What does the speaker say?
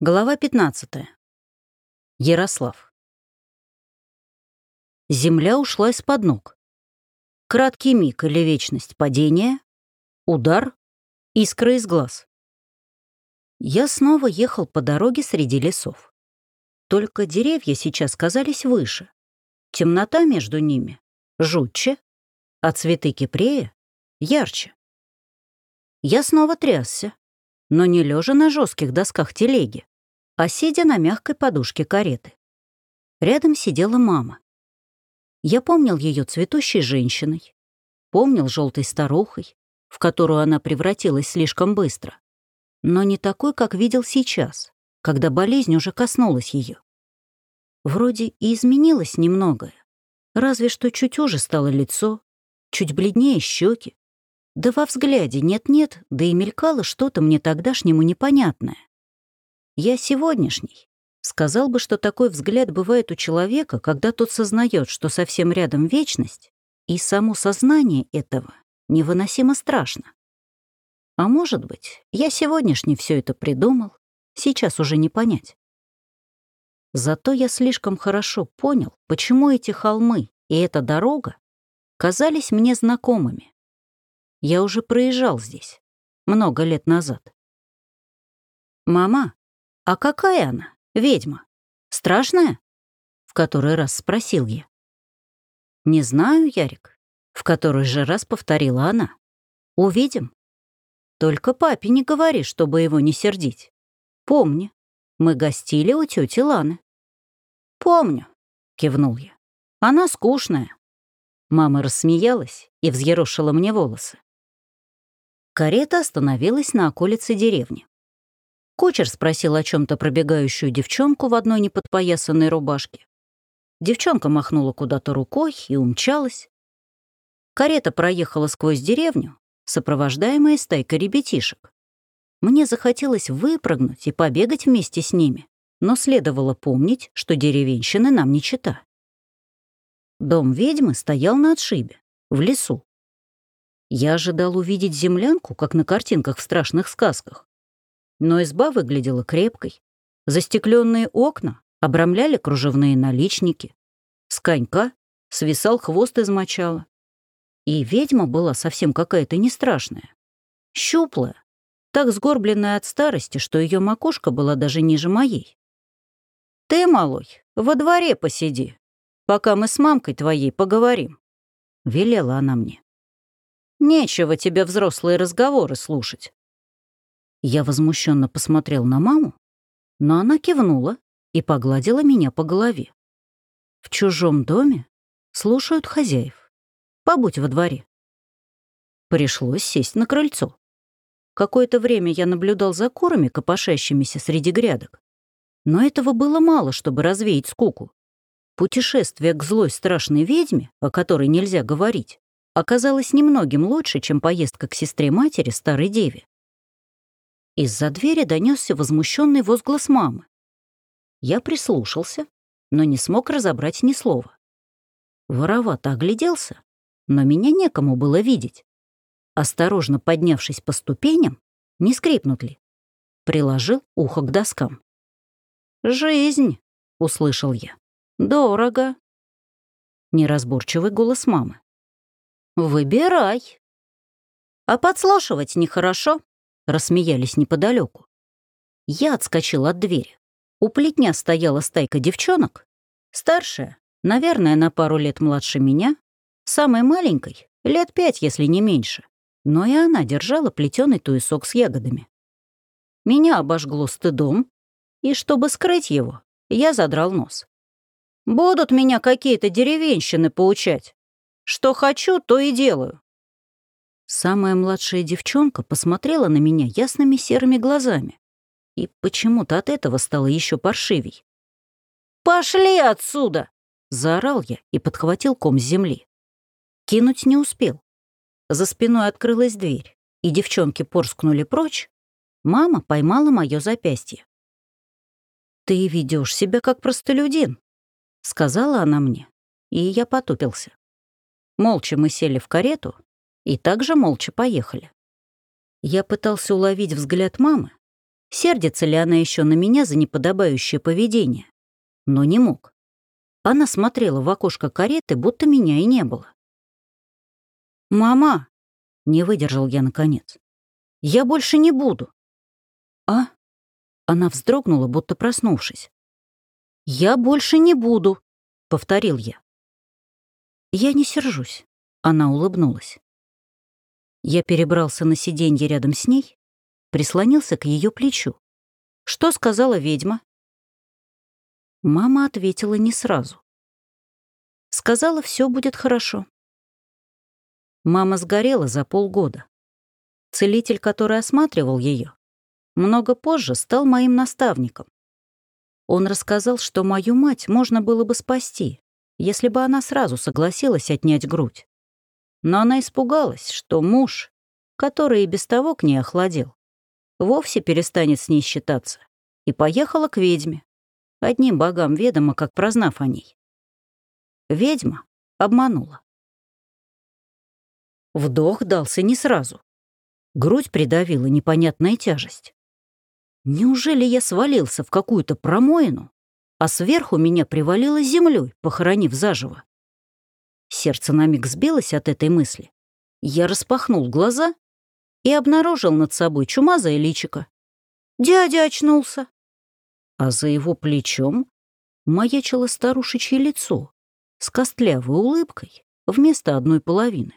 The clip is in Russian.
Глава 15. Ярослав. Земля ушла из-под ног. Краткий миг или вечность падения, удар, искра из глаз. Я снова ехал по дороге среди лесов. Только деревья сейчас казались выше. Темнота между ними жутче, а цветы кипрея ярче. Я снова трясся, но не лежа на жестких досках телеги, а сидя на мягкой подушке кареты. Рядом сидела мама. Я помнил ее цветущей женщиной, помнил желтой старухой, в которую она превратилась слишком быстро, но не такой, как видел сейчас, когда болезнь уже коснулась ее. Вроде и изменилось немногое, разве что чуть уже стало лицо, чуть бледнее щеки, да во взгляде нет-нет, да и мелькало что-то мне тогдашнему непонятное. Я сегодняшний. Сказал бы, что такой взгляд бывает у человека, когда тот сознает, что совсем рядом вечность, и само сознание этого невыносимо страшно. А может быть, я сегодняшний все это придумал, сейчас уже не понять. Зато я слишком хорошо понял, почему эти холмы и эта дорога казались мне знакомыми. Я уже проезжал здесь много лет назад. «Мама, а какая она, ведьма? Страшная?» В который раз спросил я. «Не знаю, Ярик», — в который же раз повторила она. «Увидим. Только папе не говори, чтобы его не сердить. Помни, мы гостили у тети Ланы». «Помню», — кивнул я. «Она скучная». Мама рассмеялась и взъерошила мне волосы. Карета остановилась на околице деревни. Кучер спросил о чем то пробегающую девчонку в одной неподпоясанной рубашке. Девчонка махнула куда-то рукой и умчалась. Карета проехала сквозь деревню, сопровождаемая стайкой ребятишек. Мне захотелось выпрыгнуть и побегать вместе с ними, но следовало помнить, что деревенщины нам не чита. Дом ведьмы стоял на отшибе, в лесу. Я ожидал увидеть землянку, как на картинках в страшных сказках. Но изба выглядела крепкой. Застекленные окна обрамляли кружевные наличники. С конька свисал хвост из мочала. И ведьма была совсем какая-то не страшная. Щуплая, так сгорбленная от старости, что ее макушка была даже ниже моей. «Ты, малой, во дворе посиди, пока мы с мамкой твоей поговорим», — велела она мне. Нечего тебе взрослые разговоры слушать. Я возмущенно посмотрел на маму, но она кивнула и погладила меня по голове. В чужом доме слушают хозяев. Побудь во дворе. Пришлось сесть на крыльцо. Какое-то время я наблюдал за курами, копошащимися среди грядок. Но этого было мало, чтобы развеять скуку. Путешествие к злой страшной ведьме, о которой нельзя говорить, оказалось немногим лучше, чем поездка к сестре-матери старой деве. Из-за двери донесся возмущенный возглас мамы. Я прислушался, но не смог разобрать ни слова. Воровато огляделся, но меня некому было видеть. Осторожно поднявшись по ступеням, не скрипнут ли, приложил ухо к доскам. «Жизнь!» — услышал я. «Дорого!» Неразборчивый голос мамы. «Выбирай». «А подслушивать нехорошо», — рассмеялись неподалеку. Я отскочил от двери. У плетня стояла стайка девчонок. Старшая, наверное, на пару лет младше меня, самой маленькой, лет пять, если не меньше. Но и она держала плетеный туесок с ягодами. Меня обожгло стыдом, и чтобы скрыть его, я задрал нос. «Будут меня какие-то деревенщины поучать. Что хочу, то и делаю». Самая младшая девчонка посмотрела на меня ясными серыми глазами. И почему-то от этого стало еще паршивей. «Пошли отсюда!» — заорал я и подхватил ком с земли. Кинуть не успел. За спиной открылась дверь, и девчонки порскнули прочь. Мама поймала мое запястье. «Ты ведешь себя как простолюдин», — сказала она мне, и я потупился. Молча мы сели в карету и также молча поехали. Я пытался уловить взгляд мамы, сердится ли она еще на меня за неподобающее поведение. Но не мог. Она смотрела в окошко кареты, будто меня и не было. «Мама!» — не выдержал я наконец. «Я больше не буду». «А?» Она вздрогнула, будто проснувшись. «Я больше не буду», — повторил я. «Я не сержусь», — она улыбнулась. Я перебрался на сиденье рядом с ней, прислонился к ее плечу. «Что сказала ведьма?» Мама ответила не сразу. Сказала, все будет хорошо. Мама сгорела за полгода. Целитель, который осматривал ее, много позже стал моим наставником. Он рассказал, что мою мать можно было бы спасти, если бы она сразу согласилась отнять грудь. Но она испугалась, что муж, который и без того к ней охладел, вовсе перестанет с ней считаться, и поехала к ведьме, одним богам ведомо, как прознав о ней. Ведьма обманула. Вдох дался не сразу. Грудь придавила непонятная тяжесть. Неужели я свалился в какую-то промоину, а сверху меня привалило землей, похоронив заживо. Сердце на миг сбилось от этой мысли. Я распахнул глаза и обнаружил над собой чумазое личико. Дядя очнулся. А за его плечом маячило старушечье лицо с костлявой улыбкой вместо одной половины.